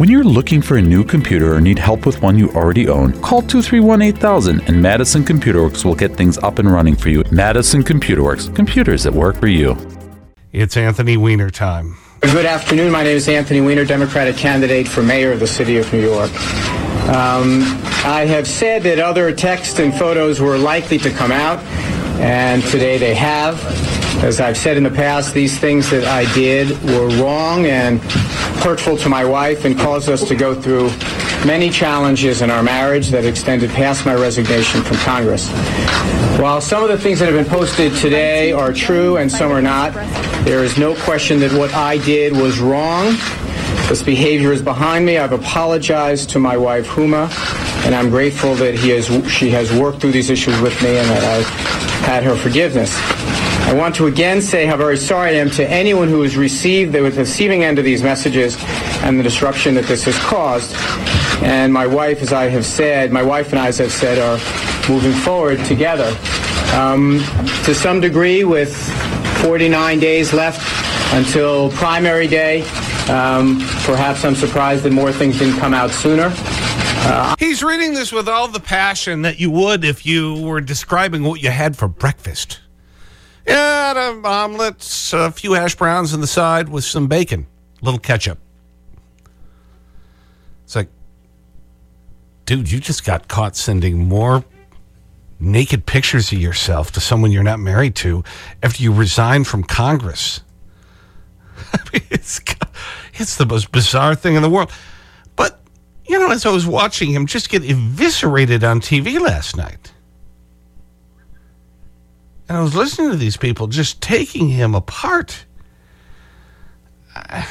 When you're looking for a new computer or need help with one you already own, call 231 8000 and Madison Computer Works will get things up and running for you. Madison Computer Works, computers that work for you. It's Anthony Weiner time. Good afternoon. My name is Anthony Weiner, Democratic candidate for mayor of the city of New York. Um, I have said that other texts and photos were likely to come out, and today they have. As I've said in the past, these things that I did were wrong and hurtful to my wife and caused us to go through many challenges in our marriage that extended past my resignation from Congress. While some of the things that have been posted today are true and some are not, there is no question that what I did was wrong. This behavior is behind me. I've apologized to my wife, Huma, and I'm grateful that he has, she has worked through these issues with me and that I've had her forgiveness. I want to again say how very sorry I am to anyone who has received the receiving end of these messages and the disruption that this has caused. And my wife, as I have said, my wife and I, as I've said, are moving forward together. Um, to some degree, with 49 days left until primary day, um, perhaps I'm surprised that more things didn't come out sooner. Uh, He's reading this with all the passion that you would if you were describing what you had for breakfast. Yeah, an omelets, a few hash browns on the side with some bacon, a little ketchup. It's like, dude, you just got caught sending more naked pictures of yourself to someone you're not married to after you resigned from Congress. I mean, it's, it's the most bizarre thing in the world. But, you know, as I was watching him just get eviscerated on TV last night, and I was listening to these people just taking him apart. I,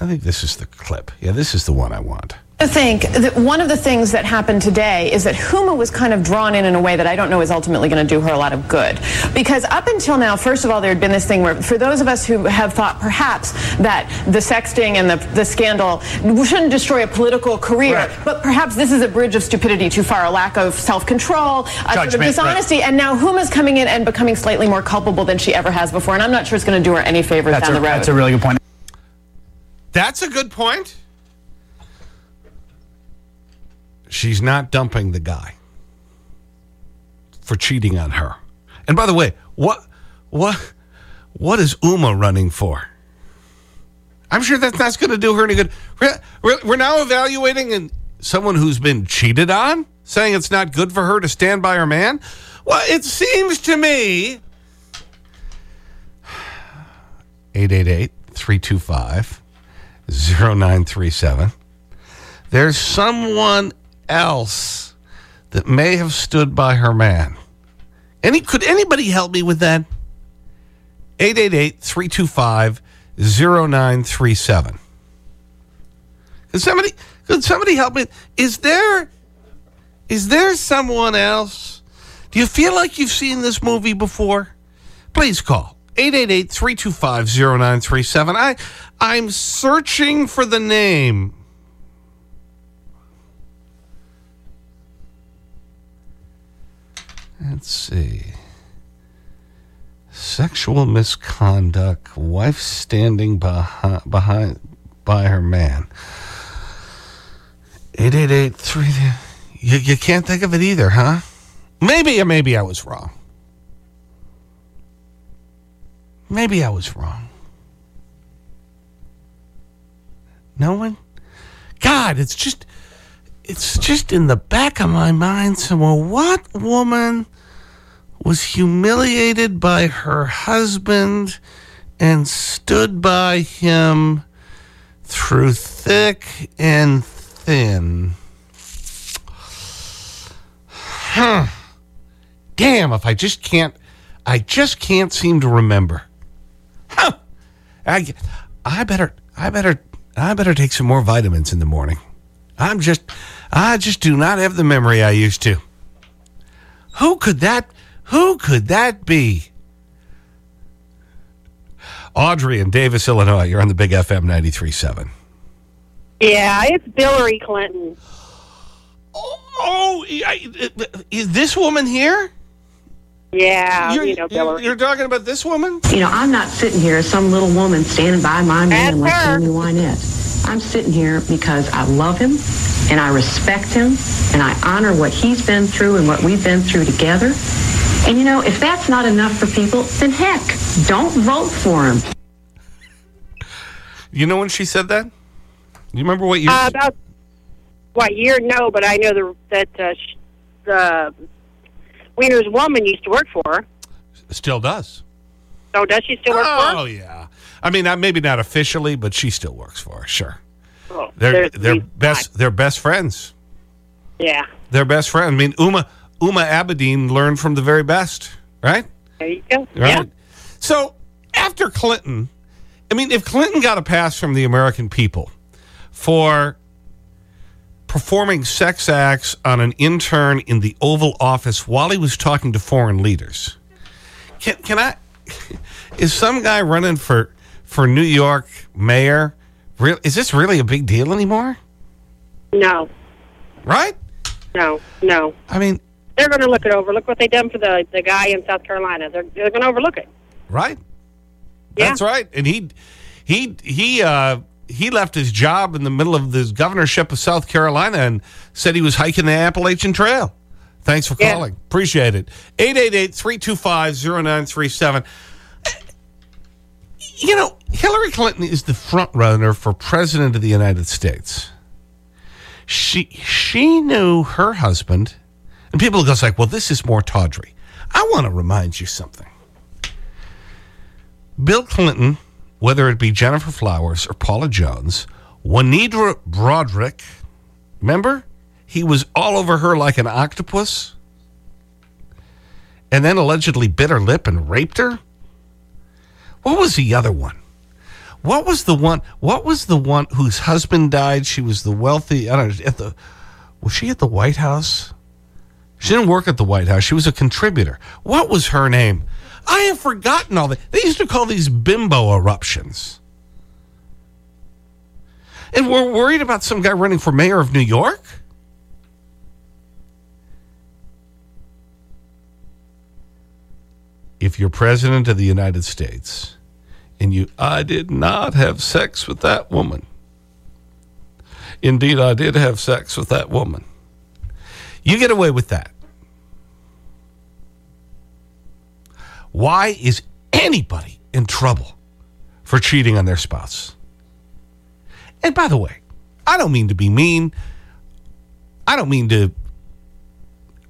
I think this is the clip. Yeah, this is the one I want. I think that one of the things that happened today is that Huma was kind of drawn in in a way that I don't know is ultimately going to do her a lot of good. Because up until now, first of all, there had been this thing where, for those of us who have thought perhaps that the sexting and the, the scandal shouldn't destroy a political career, right. but perhaps this is a bridge of stupidity too far, a lack of self-control, a sort of dishonesty, right. and now Huma's coming in and becoming slightly more culpable than she ever has before, and I'm not sure it's going to do her any favors that's down a, the road. That's a really good point. That's a good point. She's not dumping the guy for cheating on her. And by the way, what, what, what is Uma running for? I'm sure that's not going to do her any good. We're, we're now evaluating someone who's been cheated on, saying it's not good for her to stand by her man. Well, it seems to me 888 325 0937. There's someone else that may have stood by her man. Any, could anybody help me with that? 888-325-0937. Could somebody, could somebody help me? Is there, is there someone else? Do you feel like you've seen this movie before? Please call. 888-325-0937. I, I'm searching for the name. Let's see. Sexual misconduct, wife standing behind, behind by her man. 8883. You, you can't think of it either, huh? Maybe, maybe I was wrong. Maybe I was wrong. No one? God, it's just, it's just in the back of my mind. So, well, what woman was humiliated by her husband and stood by him through thick and thin. Huh. Damn, if I just can't, I just can't seem to remember. Huh. I, I better, I better, I better take some more vitamins in the morning. I'm just, I just do not have the memory I used to. Who could that who could that be? Audrey in Davis, Illinois. You're on the Big FM 93.7. Yeah, it's Hillary Clinton. Oh, oh is this woman here? Yeah, you're, you know, Hillary. You're talking about this woman? You know, I'm not sitting here as some little woman standing by my man like Tammy Wynette. I'm sitting here because I love him and I respect him and I honor what he's been through and what we've been through together. And you know, if that's not enough for people, then heck, don't vote for him. You know when she said that? You remember what you... Uh, about what year? No, but I know the, that uh, sh- the Weiner's woman used to work for her. Still does. So does she still work for Oh, yeah. I mean, not, maybe not officially, but she still works for her, sure. Oh, They're, they're, best, they're best friends. Yeah. They're best friends. I mean, Uma, Uma Abedin learned from the very best, right? There you go. Right? Yeah. So after Clinton, I mean, if Clinton got a pass from the American people for performing sex acts on an intern in the Oval Office while he was talking to foreign leaders, can, can I, is some guy running for, for New York mayor, real, is this really a big deal anymore? No, Right? no, no. I mean, They're going to look it over. Look what they done for the, the guy in South Carolina. They're, they're going to overlook it. Right? Yeah. That's right. And he, he, he, uh, he left his job in the middle of the governorship of South Carolina and said he was hiking the Appalachian Trail. Thanks for Yeah. calling. Appreciate it. 888-325-0937. You know, Hillary Clinton is the front runner for president of the United States. She, she knew her husband, and people go like, well, this is more tawdry. I want to remind you something. Bill Clinton, whether it be Gennifer Flowers or Paula Jones, Juanita Broaddrick, remember? He was all over her like an octopus and then allegedly bit her lip and raped her. What was the other one? What was the one? What was the one whose husband died? She was the wealthy. I don't know. At the, was she at the White House? She didn't work at the White House. She was a contributor. What was her name? I have forgotten all that. They used to call these bimbo eruptions. And we're worried about some guy running for mayor of New York? If you're president of the United States and you, I did not have sex with that woman. Indeed, I did have sex with that woman. You get away with that. Why is anybody in trouble for cheating on their spouse? And by the way, I don't mean to be mean. I don't mean to.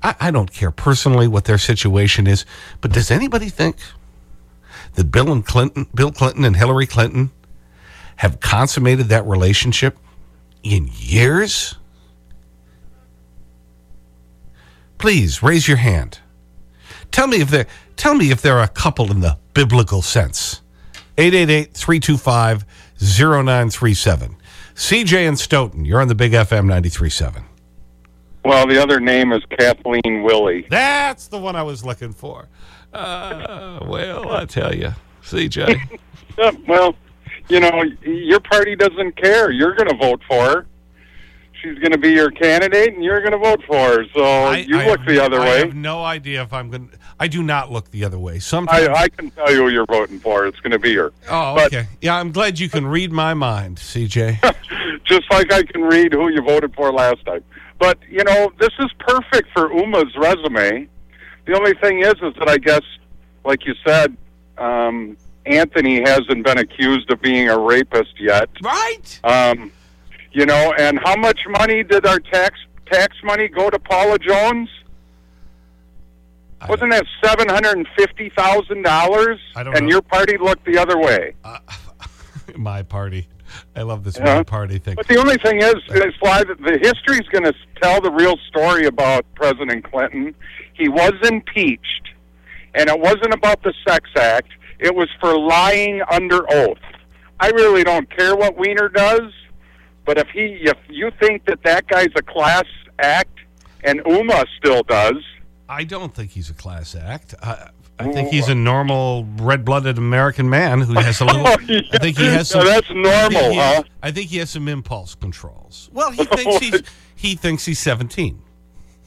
I, I don't care personally what their situation is, but does anybody think that Bill and Clinton, Bill Clinton and Hillary Clinton have consummated that relationship in years? Please raise your hand. Tell me if they're, tell me if they're a couple in the biblical sense. 888-325-0937. CJ and Stoughton, you're on the Big FM 93.7. Well, the other name is Kathleen Willey. That's the one I was looking for. Uh, well, I tell you, CJ. Well, you know, your party doesn't care. You're going to vote for her. She's going to be your candidate, and you're going to vote for her. So I- you I look have- the other I way. I have no idea if I'm going to. I do not look the other way. Sometimes. I, I can tell you who you're voting for. It's going to be her. oh, but- okay. Yeah, I'm glad you can read my mind, CJ. Just like I can read who you voted for last time. But, you know, this is perfect for Uma's resume. The only thing is, is that I guess, like you said, um, Anthony hasn't been accused of being a rapist yet. right? Um, you know, and how much money did our tax tax money go to Paula Jones? I- Wasn't that seven hundred and fifty thousand dollars? I don't And know. your party looked the other way. Uh, my party. I love this Yeah. my party thing. But the only thing is, is why the, the is going to tell the real story about President Clinton. He was impeached, and it wasn't about the Sex Act. It was for lying under oath. I really don't care what Weiner does, but if he, if you think that that guy's a class act, and Uma still does, I don't think he's a class act. I, I think he's a normal, red-blooded American man who has a little. Oh, yeah. I think he has Now, some. that's normal, I think he has- I think he has some impulse controls. Well, he thinks he's he thinks he's 17.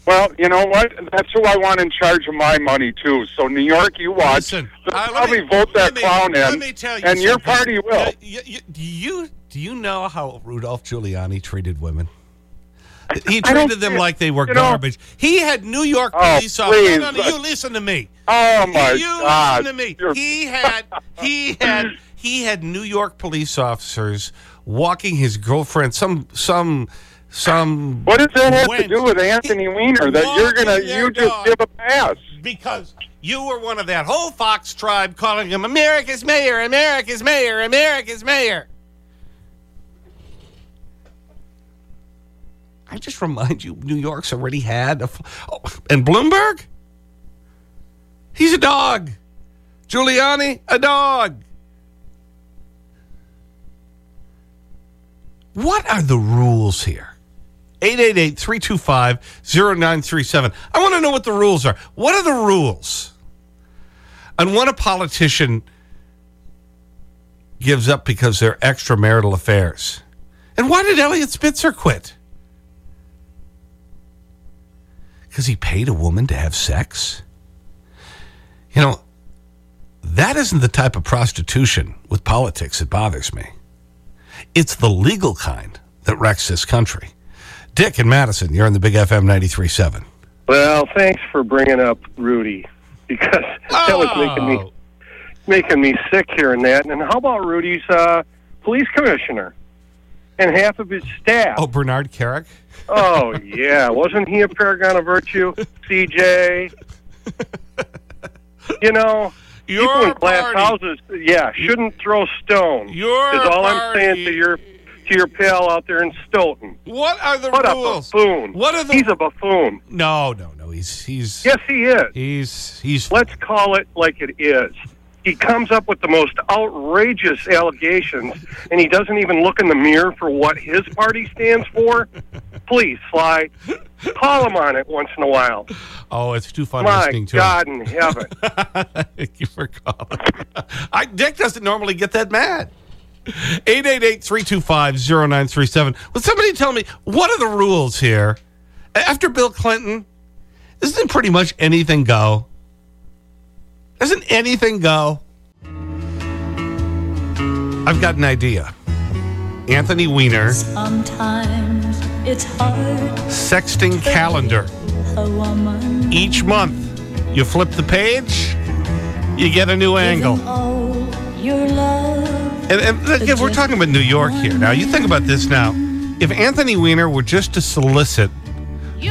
Well, you know what? That's who I want in charge of my money too. So New York, you watch. Listen, They'll uh, let probably me- vote that me- clown in, Let me tell you and your party will. Uh, you, you, do you you know how Rudolph Giuliani treated women? He treated them like they were You know- garbage. He had New York Oh, police officers. No, no, you listen to me. Oh my you God! listen to me. He had, he had, he had New York police officers walking his girlfriend. Some, some, some. What does that have to do with Anthony Weiner? That you're gonna you just give a pass? Because you were one of that whole Fox tribe calling him America's mayor, America's mayor, America's mayor. I just remind you, New York's already had a. Oh, and Bloomberg? He's a dog. Giuliani, a dog. What are the rules here? 888 325 0937. I want to know what the rules are. What are the rules? And when a politician gives up because they're extramarital affairs. And why did Eliot Spitzer quit? Because he paid a woman to have sex? You know, that isn't the type of prostitution with politics that bothers me. It's the legal kind that wrecks this country. Dick and Madison, you're on the Big FM 93.7. Well, thanks for bringing up Rudy because that was making Oh. me making me sick hearing that. And how about Rudy's uh, police commissioner and half of his staff? Oh, Bernard Kerik? Oh yeah, wasn't he a paragon of virtue? CJ, you know, Your people in glass party. houses, yeah, shouldn't throw stones. Your is all I'm saying to your to your pal out there in Stoughton. What are the What rules? a buffoon! What are the He's a buffoon. No, no, no. He's he's Yes, he is. he's he's let's call it like it is. He comes up with the most outrageous allegations, and he doesn't even look in the mirror for what his party stands for. Please, Sly, call him on it once in a while. Oh, it's too fun My listening to God in heaven. Thank you for calling. I, Dick doesn't normally get that mad. 888-325-0937. Will somebody tell me, what are the rules here? After Bill Clinton, isn't pretty much anything go? Doesn't anything go? I've got an idea. Anthony Weiner, Sometimes it's hard sexting calendar. Each month, you flip the page, you get a new angle. all your love. And, and again, we're talking about New York here. Now, you think about this now. If Anthony Weiner were just to solicit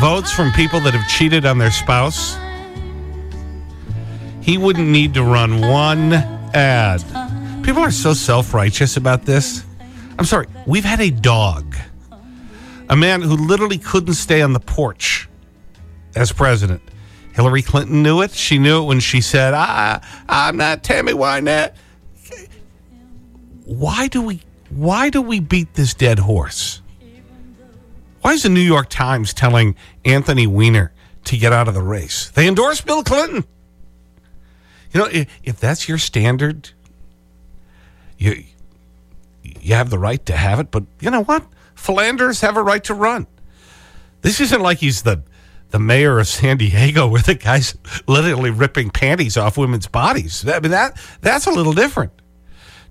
votes from people that have cheated on their spouse, he wouldn't need to run one ad. People are so self righteous about this. I'm sorry, we've had a dog, a man who literally couldn't stay on the porch as president. Hillary Clinton knew it. She knew it when she said, I, I'm not Tammy Wynette why do we why do we beat this dead horse? Why is the New York Times telling Anthony Weiner to get out of the race? They endorse Bill Clinton. You know, if, if that's your standard, you you have the right to have it, but you know what? Philanderers have a right to run. This isn't like he's the the mayor of San Diego where the guy's literally ripping panties off women's bodies. I mean that that's a little different.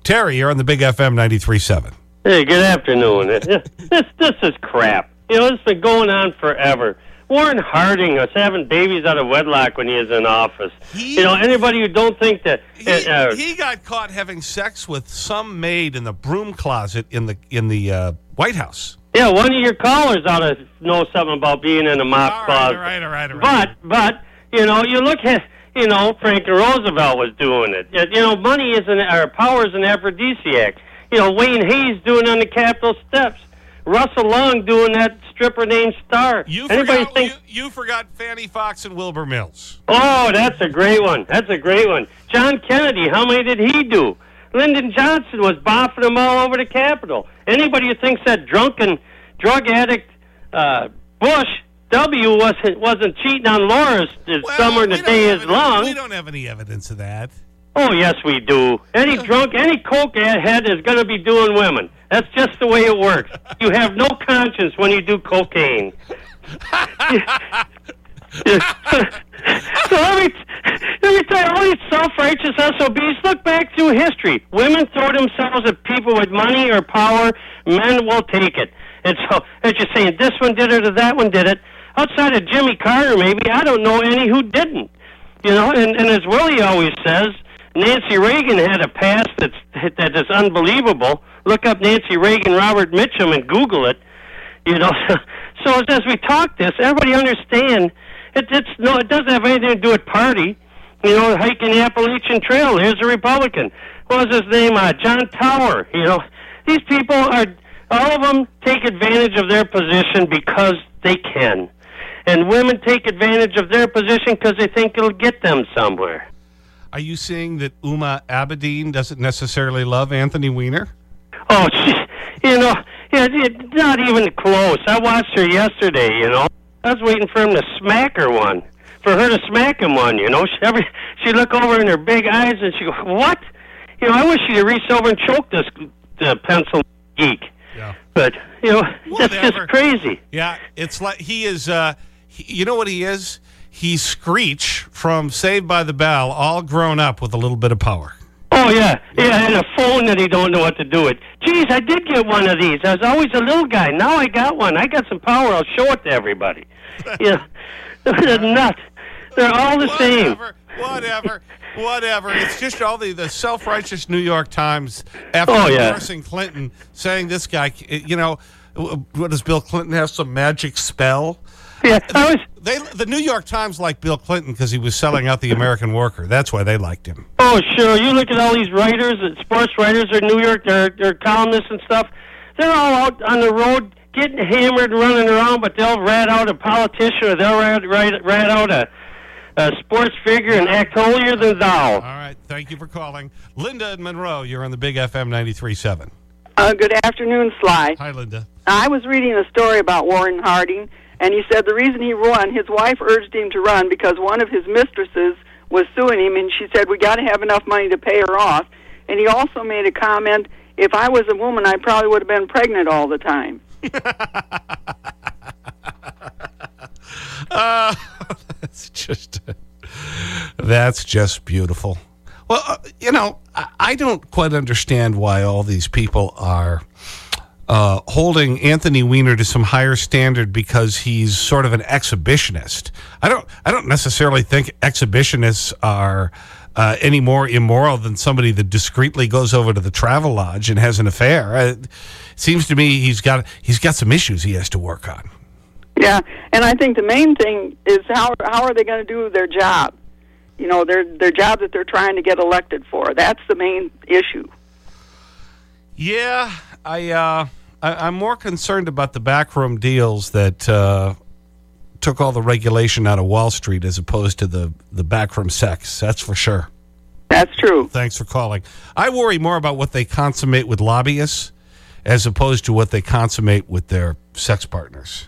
Terry, you're on the Big FM 93.7. Hey, good afternoon. This this is crap. You know, this has been going on forever. Warren Harding was having babies out of wedlock when he was in office. He- you know, anybody who don't think that He, uh, he got caught having sex with some maid in the broom closet in the in the uh, White House. yeah, one of your callers ought to know something about being in a mop All right, closet. all right, all right, all right. But but you know, you look at you know Franklin Roosevelt was doing it. Uh, You know, money is an or power is an aphrodisiac. You know, Wayne Hays doing it on the Capitol steps. Russell Long doing that stripper named Starr. You Anybody forgot, think? you, you forgot Fanne Foxe and Wilbur Mills. Oh, that's a great one. That's a great one. John Kennedy, how many did he do? Lyndon Johnson was boffing them all over the Capitol. Anybody who thinks that drunken drug addict uh, Bush W wasn't wasn't cheating on Laura as Well, summer and we the day is long. We don't have any evidence of that. Oh, yes, we do. Any drunk, any coke head is going to be doing women. That's just the way it works. You have no conscience when you do cocaine. so let me, let me tell you, all these self-righteous SOBs, look back through history. Women throw themselves at people with money or power. Men will take it. And so, as you're saying, this one did it or that one did it. Outside of Jimmy Carter, maybe, I don't know any who didn't. You know, and, and as Willie always says, Nancy Reagan had a past that's, that is unbelievable. Look up Nancy Reagan, Robert Mitchum, and Google it. You know, so as we talk this, everybody understand it, it's no, it doesn't have anything to do with party. You know, hiking the Appalachian Trail. Here's a Republican. What was his name? Uh, John Tower. You know, these people are all of them take advantage of their position because they can, and women take advantage of their position because they think it'll get them somewhere. Are you saying that Uma Abedin doesn't necessarily love Anthony Weiner? Oh, she, you know, yeah, it- not even close. I watched her yesterday, you know. I was waiting for him to smack her one, for her to smack him one, you know. She, every, she'd look over in her big eyes and she'd go, what? You know, I wish she'd reach over and choke this the pencil geek. Yeah. But, you know, that's just crazy. Yeah, it's like he is, uh, he, you know what he is? He's Screech from Saved by the Bell, all grown up with a little bit of power. Oh, yeah. Yeah, and a phone that he don't know what to do with. Geez, I did get one of these. I was always a little guy. Now I got one. I got some power. I'll show it to everybody. yeah. They're nuts. They're all the same. Whatever, whatever, whatever. It's just all the, the self-righteous New York Times after Oh, yeah. endorsing Clinton saying this guy, you know, what does Bill Clinton have some magic spell? Yeah, I was. They, the New York Times liked Bill Clinton because he was selling out the American worker. That's why they liked him. Oh, sure. You look at all these writers, uh, sports writers in New York, they're, they're columnists and stuff. They're all out on the road getting hammered and running around, but they'll rat out a politician or they'll rat, rat, rat out a, a sports figure and act holier than thou. All right. Thank you for calling. Linda and Monroe, you're on the Big FM 93.7. Uh, good afternoon, Sly. Hi, Linda. I was reading a story about Warren Harding, and he said the reason he won, his wife urged him to run because one of his mistresses was suing him, and she said, We got to have enough money to pay her off. And he also made a comment if I was a woman, I probably would have been pregnant all the time. Uh, that's just that's just beautiful. Well, uh, you know, I, I don't quite understand why all these people are uh, holding Anthony Weiner to some higher standard because he's sort of an exhibitionist. I don't, I don't necessarily think exhibitionists are uh, any more immoral than somebody that discreetly goes over to the travel lodge and has an affair. Uh, it seems to me he's got, he's got some issues he has to work on. Yeah, and I think the main thing is how how are they going to do their job? You know, their their job that they're trying to get elected for. That's the main issue. Yeah, I, uh, I, I'm more concerned about the backroom deals that uh, took all the regulation out of Wall Street as opposed to the, the backroom sex. That's for sure. That's true. Thanks for calling. I worry more about what they consummate with lobbyists as opposed to what they consummate with their sex partners.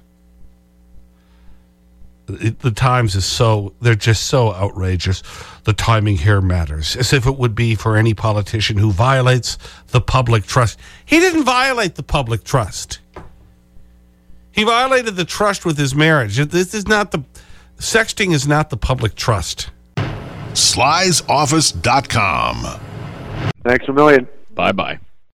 It, the Times is so, they're just so outrageous. The timing here matters, as if it would be for any politician who violates the public trust. He didn't violate the public trust. He violated the trust with his marriage. This is not the, sexting is not the public trust. Slysoffice.com. Thanks a million. Bye bye.